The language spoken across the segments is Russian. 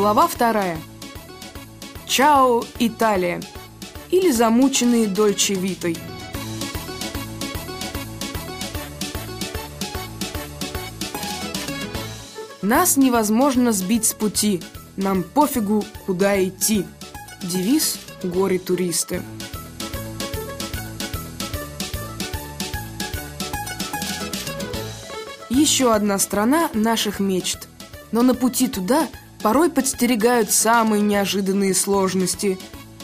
Глава вторая. Чао, Италия. Или замученные Дольче Витой. Нас невозможно сбить с пути. Нам пофигу, куда идти. Девиз «Горе-туристы». Еще одна страна наших мечт. Но на пути туда порой подстерегают самые неожиданные сложности.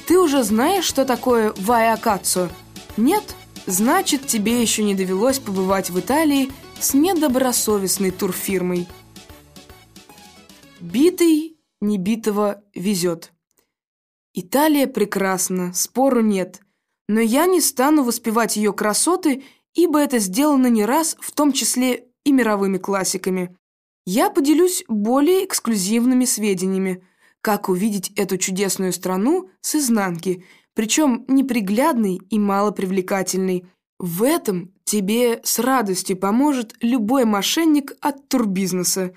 Ты уже знаешь, что такое вайакацо? Нет? Значит, тебе еще не довелось побывать в Италии с недобросовестной турфирмой. Битый небитого везет. Италия прекрасна, спору нет. Но я не стану воспевать ее красоты, ибо это сделано не раз, в том числе и мировыми классиками. Я поделюсь более эксклюзивными сведениями, как увидеть эту чудесную страну с изнанки, причем неприглядной и малопривлекательной. В этом тебе с радостью поможет любой мошенник от турбизнеса.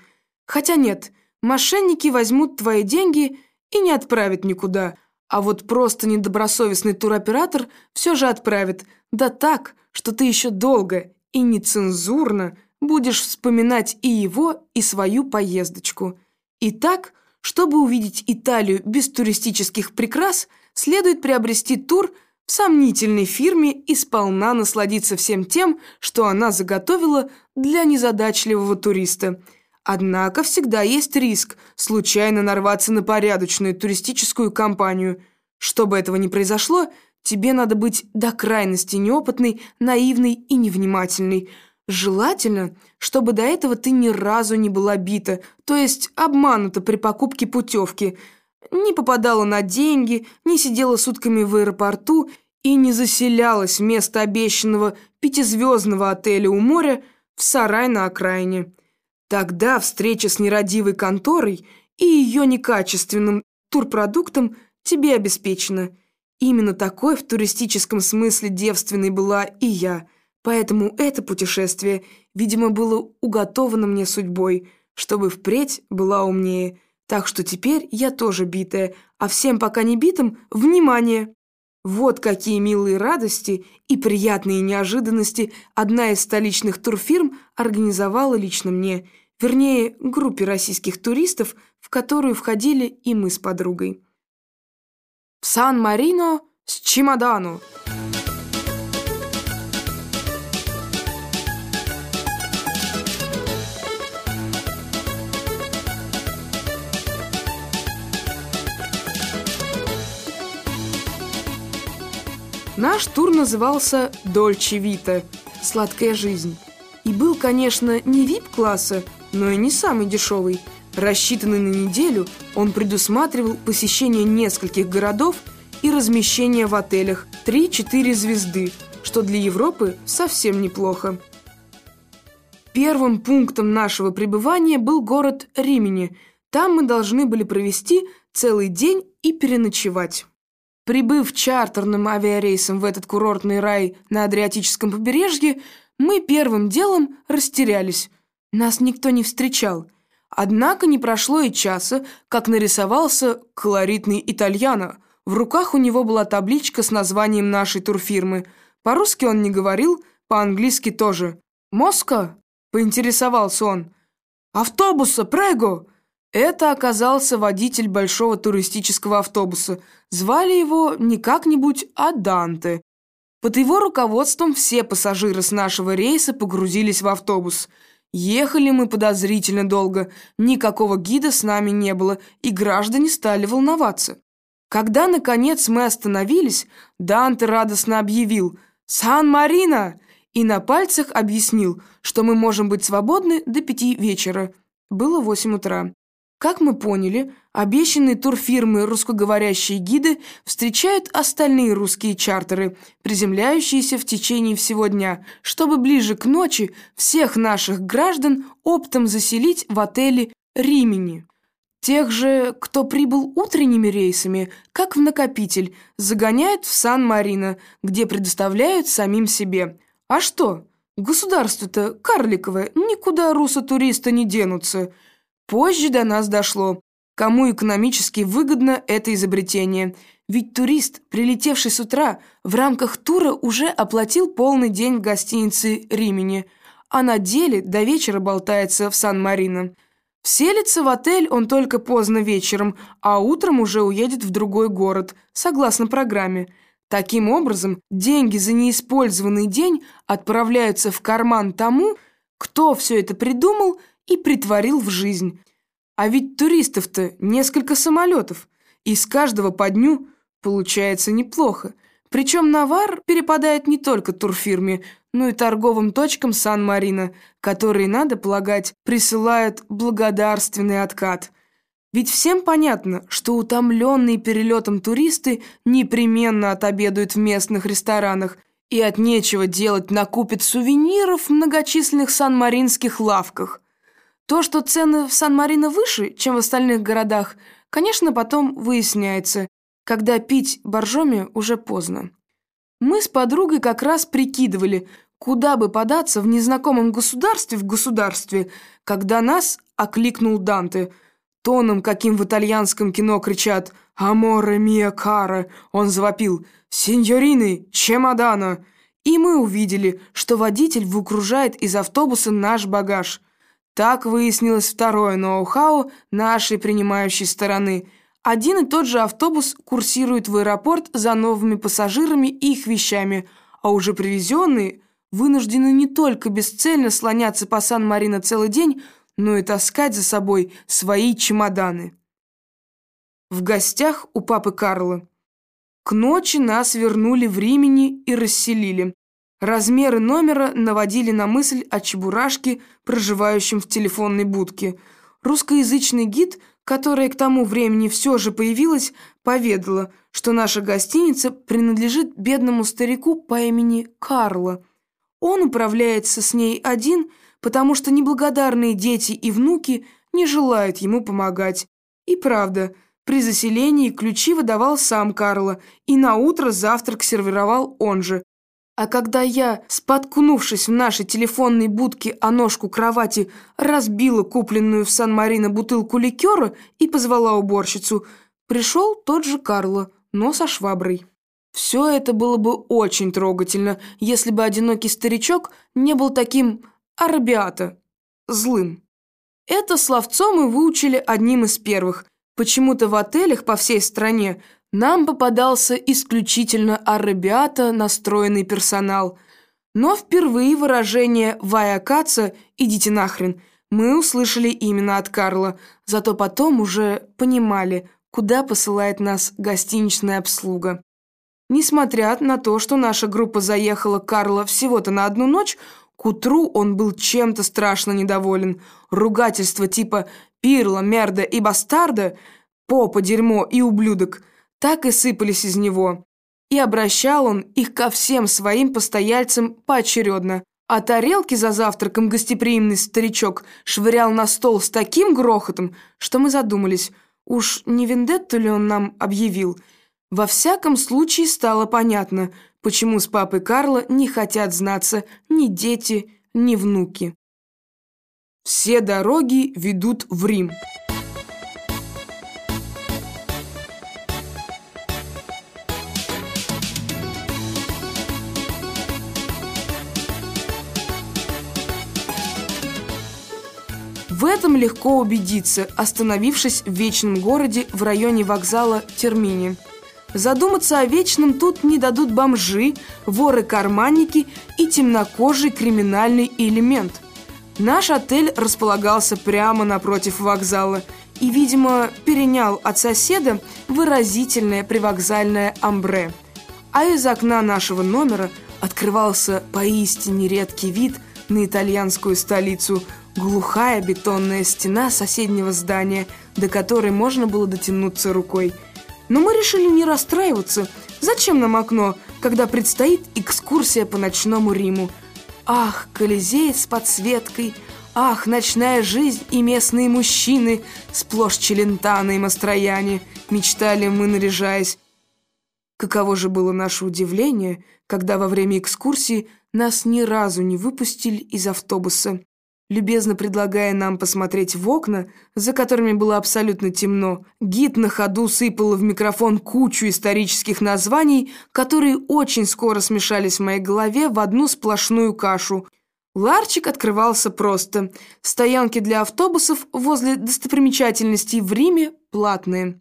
Хотя нет, мошенники возьмут твои деньги и не отправят никуда, а вот просто недобросовестный туроператор все же отправит, да так, что ты еще долго и нецензурно – будешь вспоминать и его, и свою поездочку. Итак, чтобы увидеть Италию без туристических прикрас, следует приобрести тур в сомнительной фирме и сполна насладиться всем тем, что она заготовила для незадачливого туриста. Однако всегда есть риск случайно нарваться на порядочную туристическую компанию. Чтобы этого не произошло, тебе надо быть до крайности неопытной, наивной и невнимательной – Желательно, чтобы до этого ты ни разу не была бита, то есть обманута при покупке путевки, не попадала на деньги, не сидела сутками в аэропорту и не заселялась вместо обещанного пятизвездного отеля у моря в сарай на окраине. Тогда встреча с нерадивой конторой и ее некачественным турпродуктом тебе обеспечена. Именно такой в туристическом смысле девственной была и я – Поэтому это путешествие, видимо, было уготовано мне судьбой, чтобы впредь была умнее. Так что теперь я тоже битая, а всем пока не битым – внимание! Вот какие милые радости и приятные неожиданности одна из столичных турфирм организовала лично мне, вернее, группе российских туристов, в которую входили и мы с подругой. В Сан-Марино с чемодану! Наш тур назывался «Дольче Вита» – «Сладкая жизнь». И был, конечно, не вип-класса, но и не самый дешевый. Рассчитанный на неделю, он предусматривал посещение нескольких городов и размещение в отелях 3-4 звезды, что для Европы совсем неплохо. Первым пунктом нашего пребывания был город Римени. Там мы должны были провести целый день и переночевать. Прибыв чартерным авиарейсом в этот курортный рай на Адриатическом побережье, мы первым делом растерялись. Нас никто не встречал. Однако не прошло и часа, как нарисовался колоритный итальяно. В руках у него была табличка с названием нашей турфирмы. По-русски он не говорил, по-английски тоже. «Моска?» – поинтересовался он. «Автобуса, прего!» Это оказался водитель большого туристического автобуса. Звали его не как-нибудь, а Данте. Под его руководством все пассажиры с нашего рейса погрузились в автобус. Ехали мы подозрительно долго, никакого гида с нами не было, и граждане стали волноваться. Когда, наконец, мы остановились, Данте радостно объявил «Сан-Марино!» и на пальцах объяснил, что мы можем быть свободны до пяти вечера. Было восемь утра. Как мы поняли, обещанные турфирмы русскоговорящие гиды встречают остальные русские чартеры, приземляющиеся в течение всего дня, чтобы ближе к ночи всех наших граждан оптом заселить в отеле «Римени». Тех же, кто прибыл утренними рейсами, как в накопитель, загоняют в Сан-Марино, где предоставляют самим себе. А что? Государство-то карликовое, никуда руссо-туриста не денутся – Позже до нас дошло. кому экономически выгодно это изобретение. Ведь турист, прилетевший с утра, в рамках тура уже оплатил полный день в гостинице «Римени», а на деле до вечера болтается в Сан-Марино. Вселится в отель он только поздно вечером, а утром уже уедет в другой город, согласно программе. Таким образом, деньги за неиспользованный день отправляются в карман тому, кто все это придумал и притворил в жизнь. А ведь туристов-то несколько самолетов, и с каждого по дню получается неплохо. Причем навар перепадает не только турфирме, но и торговым точкам Сан-Марино, которые, надо полагать, присылают благодарственный откат. Ведь всем понятно, что утомленные перелетом туристы непременно отобедают в местных ресторанах и от нечего делать накупят сувениров в многочисленных сан-маринских лавках. То, что цены в Сан-Марино выше, чем в остальных городах, конечно, потом выясняется, когда пить боржоми уже поздно. Мы с подругой как раз прикидывали, куда бы податься в незнакомом государстве в государстве, когда нас окликнул Данте. Тоном, каким в итальянском кино кричат «Аморе мия кара», он завопил «Синьорины, чемодана!» И мы увидели, что водитель выгружает из автобуса наш багаж. Так выяснилось второе ноу-хау нашей принимающей стороны – один и тот же автобус курсирует в аэропорт за новыми пассажирами и их вещами, а уже привезенные вынуждены не только бесцельно слоняться по Сан-Марино целый день, но и таскать за собой свои чемоданы. В гостях у папы Карла. К ночи нас вернули в Римени и расселили. Размеры номера наводили на мысль о чебурашке, проживающем в телефонной будке. Русскоязычный гид – которая к тому времени все же появилась, поведала, что наша гостиница принадлежит бедному старику по имени Карло. Он управляется с ней один, потому что неблагодарные дети и внуки не желают ему помогать. И правда, при заселении ключи выдавал сам Карло, и на утро завтрак сервировал он же, а когда я, споткнувшись в нашей телефонной будке о ножку кровати, разбила купленную в Сан-Марино бутылку ликера и позвала уборщицу, пришел тот же Карло, но со шваброй. Все это было бы очень трогательно, если бы одинокий старичок не был таким арабиата, злым. Это словцо мы выучили одним из первых. Почему-то в отелях по всей стране нам попадался исключительно арабиата настроенный персонал. Но впервые выражение «Ваякаца» «идите нахрен» мы услышали именно от Карла, зато потом уже понимали, куда посылает нас гостиничная обслуга. Несмотря на то, что наша группа заехала к Карло всего-то на одну ночь, к утру он был чем-то страшно недоволен. Ругательства типа «пирла», «мерда» и «бастарда», «попа», «дерьмо» и «ублюдок» так и сыпались из него. И обращал он их ко всем своим постояльцам поочередно. А тарелки за завтраком гостеприимный старичок швырял на стол с таким грохотом, что мы задумались, уж не вендетту ли он нам объявил. Во всяком случае стало понятно, почему с папой Карла не хотят знаться ни дети, ни внуки. Все дороги ведут в Рим. Этом легко убедиться, остановившись в вечном городе в районе вокзала Термини. Задуматься о вечном тут не дадут бомжи, воры-карманники и темнокожий криминальный элемент. Наш отель располагался прямо напротив вокзала и, видимо, перенял от соседа выразительное привокзальное амбре. А из окна нашего номера открывался поистине редкий вид на итальянскую столицу – глухая бетонная стена соседнего здания, до которой можно было дотянуться рукой. Но мы решили не расстраиваться. Зачем нам окно, когда предстоит экскурсия по ночному Риму? Ах, Колизей с подсветкой, ах, ночная жизнь и местные мужчины, сплошь челентаны и мастрояне, мечтали мы, наряжаясь. Каково же было наше удивление, когда во время экскурсии нас ни разу не выпустили из автобуса. Любезно предлагая нам посмотреть в окна, за которыми было абсолютно темно. Гид на ходу сыпал в микрофон кучу исторических названий, которые очень скоро смешались в моей голове в одну сплошную кашу. Ларчик открывался просто. Стоянки для автобусов возле достопримечательностей в Риме платные.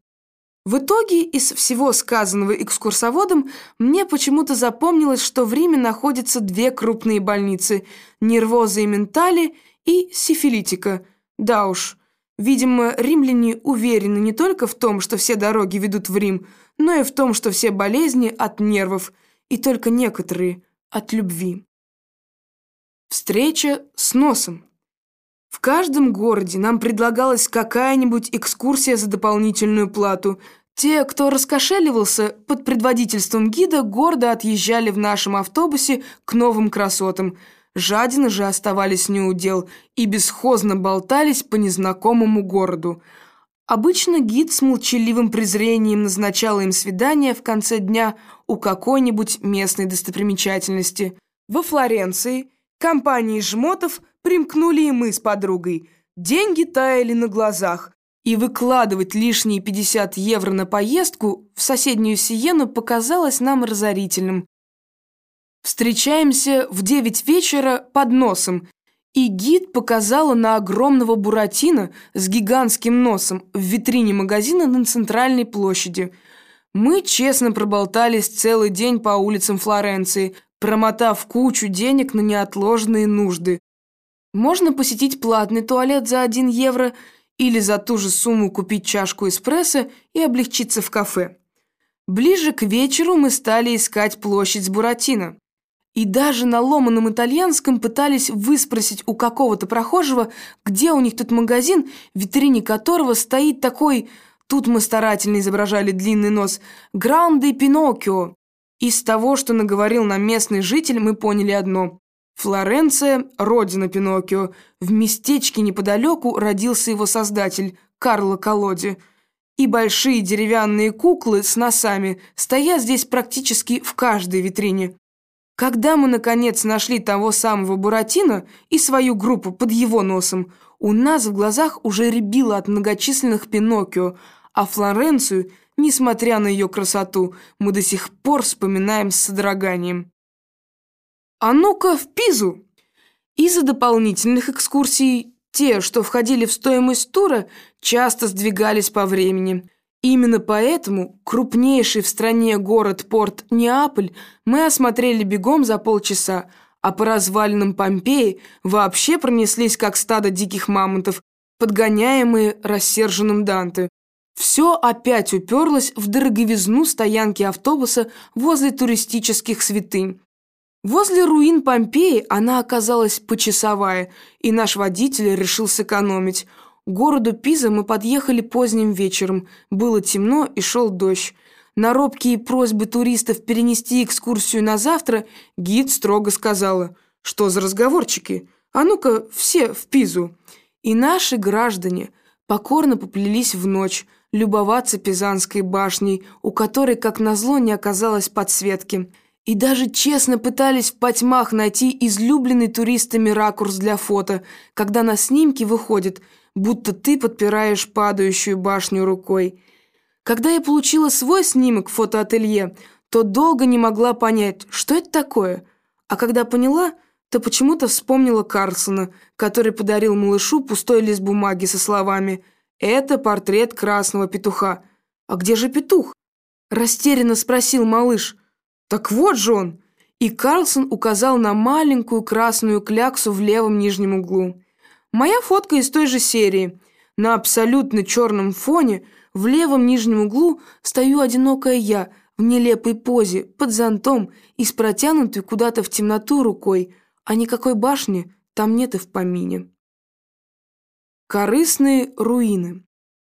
В итоге из всего сказанного экскурсоводом мне почему-то запомнилось, что в Риме находятся две крупные больницы – нервоза и ментали и сифилитика. Да уж, видимо, римляне уверены не только в том, что все дороги ведут в Рим, но и в том, что все болезни от нервов, и только некоторые от любви. Встреча с носом. В каждом городе нам предлагалась какая-нибудь экскурсия за дополнительную плату – те, кто раскошеливался под предводительством гида, гордо отъезжали в нашем автобусе к новым красотам. Жадины же оставались неудел и бесхозно болтались по незнакомому городу. Обычно гид с молчаливым презрением назначал им свидание в конце дня у какой-нибудь местной достопримечательности. Во Флоренции компании жмотов примкнули и мы с подругой. Деньги таяли на глазах, и выкладывать лишние 50 евро на поездку в соседнюю Сиену показалось нам разорительным. Встречаемся в 9 вечера под носом, и гид показала на огромного буратино с гигантским носом в витрине магазина на центральной площади. Мы честно проболтались целый день по улицам Флоренции, промотав кучу денег на неотложные нужды. Можно посетить платный туалет за 1 евро – или за ту же сумму купить чашку эспрессо и облегчиться в кафе. Ближе к вечеру мы стали искать площадь с Буратино. И даже на ломаном итальянском пытались выспросить у какого-то прохожего, где у них тут магазин, в витрине которого стоит такой, тут мы старательно изображали длинный нос, «Гранде Пиноккио». Из того, что наговорил нам местный житель, мы поняли одно. Флоренция – родина Пиноккио. В местечке неподалеку родился его создатель, Карло Колоди. И большие деревянные куклы с носами стоят здесь практически в каждой витрине. Когда мы, наконец, нашли того самого Буратино и свою группу под его носом, у нас в глазах уже рябило от многочисленных Пиноккио, а Флоренцию, несмотря на ее красоту, мы до сих пор вспоминаем с содроганием. «А ну-ка в Пизу!» Из-за дополнительных экскурсий те, что входили в стоимость тура, часто сдвигались по времени. Именно поэтому крупнейший в стране город-порт Неаполь мы осмотрели бегом за полчаса, а по развалинам Помпеи вообще пронеслись как стадо диких мамонтов, подгоняемые рассерженным Данте. Все опять уперлось в дороговизну стоянки автобуса возле туристических святынь. Возле руин Помпеи она оказалась почасовая, и наш водитель решил сэкономить. Городу Пиза мы подъехали поздним вечером. Было темно и шел дождь. На робкие просьбы туристов перенести экскурсию на завтра гид строго сказала, что за разговорчики? А ну-ка, все в Пизу. И наши граждане покорно поплелись в ночь, любоваться Пизанской башней, у которой, как назло, не оказалось подсветки и даже честно пытались в потьмах найти излюбленный туристами ракурс для фото, когда на снимке выходит, будто ты подпираешь падающую башню рукой. Когда я получила свой снимок в фотоателье, то долго не могла понять, что это такое. А когда поняла, то почему-то вспомнила Карлсона, который подарил малышу пустой лист бумаги со словами «Это портрет красного петуха». «А где же петух?» Растерянно спросил малыш. «Так вот же он!» И Карлсон указал на маленькую красную кляксу в левом нижнем углу. Моя фотка из той же серии. На абсолютно черном фоне в левом нижнем углу стою одинокая я в нелепой позе, под зонтом и с протянутой куда-то в темноту рукой, а никакой башни там нет и в помине. Корыстные руины.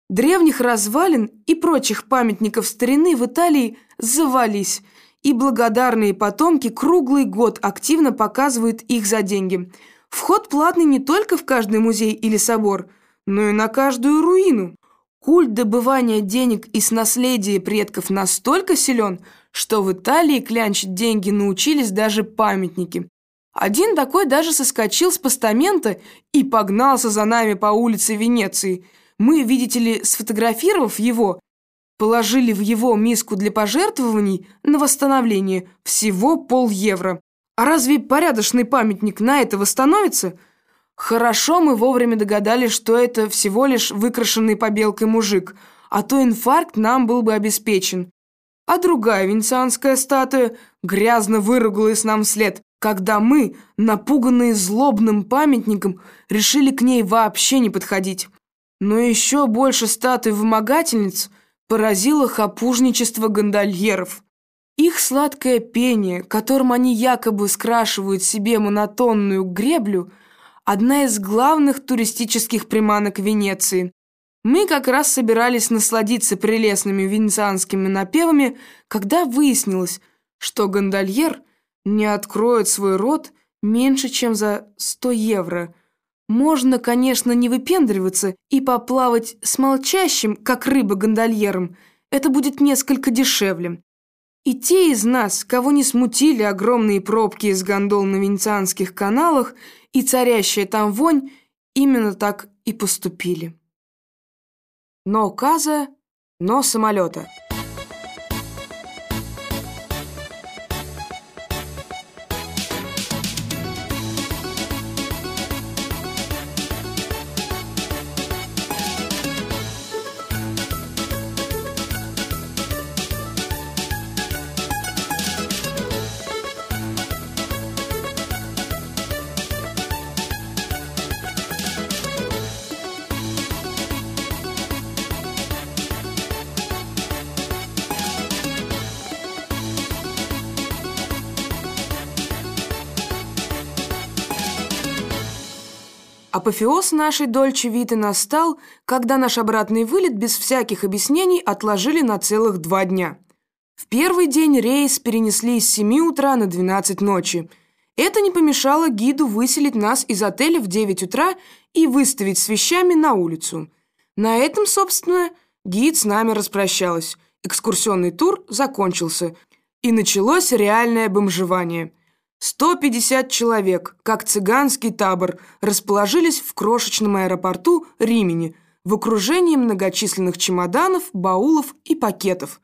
Древних развалин и прочих памятников старины в Италии завались – и благодарные потомки круглый год активно показывают их за деньги. Вход платный не только в каждый музей или собор, но и на каждую руину. Культ добывания денег из наследия предков настолько силен, что в Италии клянчить деньги научились даже памятники. Один такой даже соскочил с постамента и погнался за нами по улице Венеции. Мы, видите ли, сфотографировав его, положили в его миску для пожертвований на восстановление всего пол евро. А разве порядочный памятник на это восстановится? Хорошо мы вовремя догадались, что это всего лишь выкрашенный побелкой мужик, а то инфаркт нам был бы обеспечен. А другая венецианская статуя грязно выругалась нам вслед, когда мы, напуганные злобным памятником, решили к ней вообще не подходить. Но еще больше статуй вымогательниц поразило хапужничество гондольеров. Их сладкое пение, которым они якобы скрашивают себе монотонную греблю, одна из главных туристических приманок Венеции. Мы как раз собирались насладиться прелестными венецианскими напевами, когда выяснилось, что гондольер – не откроет свой рот меньше, чем за 100 евро. Можно, конечно, не выпендриваться и поплавать с молчащим, как рыба гондольером. Это будет несколько дешевле. И те из нас, кого не смутили огромные пробки из гондол на венецианских каналах и царящая там вонь, именно так и поступили. Но каза, но самолета. Апофеоз нашей Дольче Виты настал, когда наш обратный вылет без всяких объяснений отложили на целых два дня. В первый день рейс перенесли с 7 утра на 12 ночи. Это не помешало гиду выселить нас из отеля в 9 утра и выставить с вещами на улицу. На этом, собственно, гид с нами распрощалась. Экскурсионный тур закончился, и началось реальное бомжевание – 150 человек, как цыганский табор, расположились в крошечном аэропорту Римени в окружении многочисленных чемоданов, баулов и пакетов.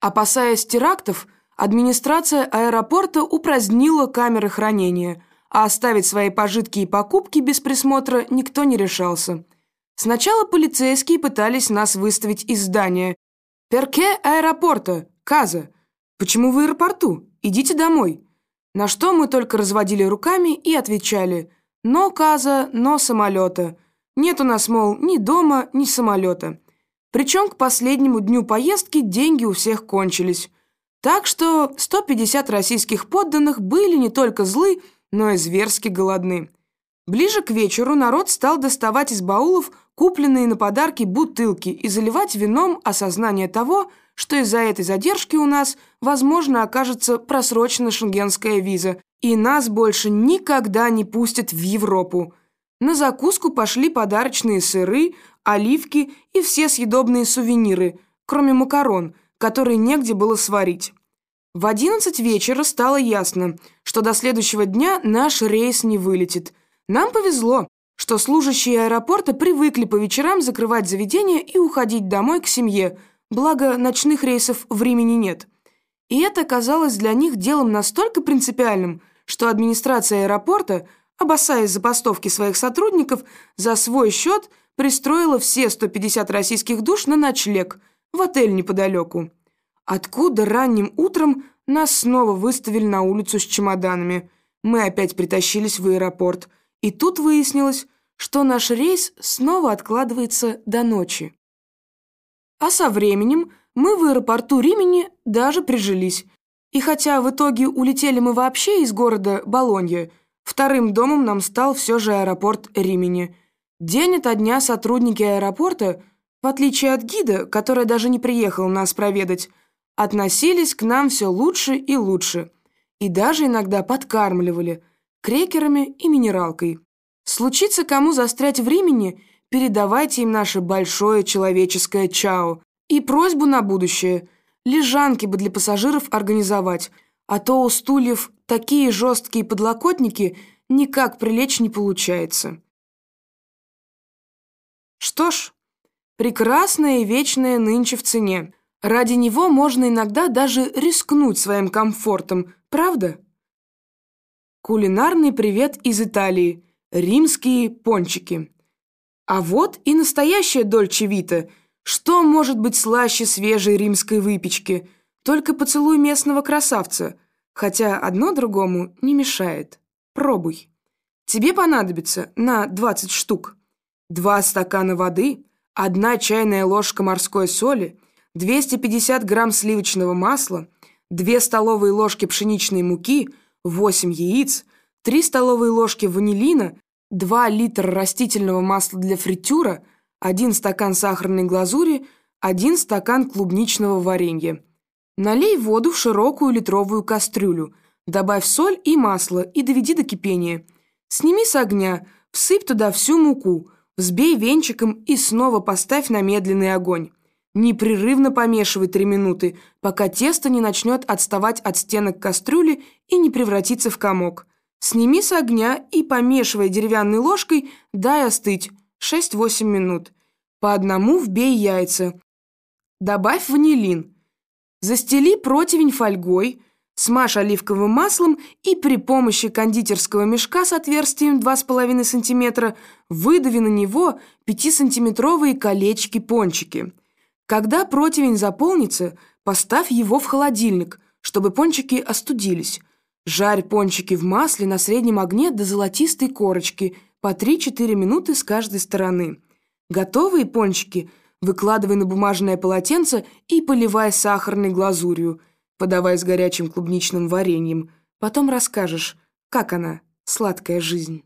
Опасаясь терактов, администрация аэропорта упразднила камеры хранения, а оставить свои пожитки и покупки без присмотра никто не решался. Сначала полицейские пытались нас выставить из здания. «Перке аэропорта? Каза? Почему в аэропорту? Идите домой!» На что мы только разводили руками и отвечали «но каза, но самолета». Нет у нас, мол, ни дома, ни самолета. Причем к последнему дню поездки деньги у всех кончились. Так что 150 российских подданных были не только злы, но и зверски голодны. Ближе к вечеру народ стал доставать из баулов купленные на подарки бутылки и заливать вином осознание того, что из-за этой задержки у нас, возможно, окажется просрочена шенгенская виза, и нас больше никогда не пустят в Европу. На закуску пошли подарочные сыры, оливки и все съедобные сувениры, кроме макарон, которые негде было сварить. В одиннадцать вечера стало ясно, что до следующего дня наш рейс не вылетит. Нам повезло, что служащие аэропорта привыкли по вечерам закрывать заведения и уходить домой к семье – Благо, ночных рейсов времени нет. И это казалось для них делом настолько принципиальным, что администрация аэропорта, обоссаясь забастовки своих сотрудников, за свой счет пристроила все 150 российских душ на ночлег в отель неподалеку. Откуда ранним утром нас снова выставили на улицу с чемоданами. Мы опять притащились в аэропорт. И тут выяснилось, что наш рейс снова откладывается до ночи. А со временем мы в аэропорту Римени даже прижились. И хотя в итоге улетели мы вообще из города Болонья, вторым домом нам стал все же аэропорт Римени. День ото дня сотрудники аэропорта, в отличие от гида, который даже не приехал нас проведать, относились к нам все лучше и лучше. И даже иногда подкармливали крекерами и минералкой. Случится кому застрять в Римени – Передавайте им наше большое человеческое чао. И просьбу на будущее. Лежанки бы для пассажиров организовать. а то у стульев такие жесткие подлокотники никак прилечь не получается. Что ж, прекрасное и вечное нынче в цене. Ради него можно иногда даже рискнуть своим комфортом, правда? Кулинарный привет из Италии. Римские пончики. А вот и настоящая дольче вита. Что может быть слаще свежей римской выпечки? Только поцелуй местного красавца. Хотя одно другому не мешает. Пробуй. Тебе понадобится на 20 штук. Два стакана воды, одна чайная ложка морской соли, 250 грамм сливочного масла, 2 столовые ложки пшеничной муки, 8 яиц, 3 столовые ложки ванилина, 2 литра растительного масла для фритюра, 1 стакан сахарной глазури, 1 стакан клубничного варенья. Налей воду в широкую литровую кастрюлю, добавь соль и масло и доведи до кипения. Сними с огня, всыпь туда всю муку, взбей венчиком и снова поставь на медленный огонь. Непрерывно помешивай 3 минуты, пока тесто не начнет отставать от стенок кастрюли и не превратится в комок. Сними с огня и, помешивая деревянной ложкой, дай остыть 6-8 минут. По одному вбей яйца. Добавь ванилин. Застели противень фольгой, смажь оливковым маслом и при помощи кондитерского мешка с отверстием 2,5 см выдави на него 5-сантиметровые колечки-пончики. Когда противень заполнится, поставь его в холодильник, чтобы пончики остудились. Жарь пончики в масле на среднем огне до золотистой корочки по 3-4 минуты с каждой стороны. Готовые пончики выкладывай на бумажное полотенце и поливай сахарной глазурью, подавай с горячим клубничным вареньем. Потом расскажешь, как она, сладкая жизнь.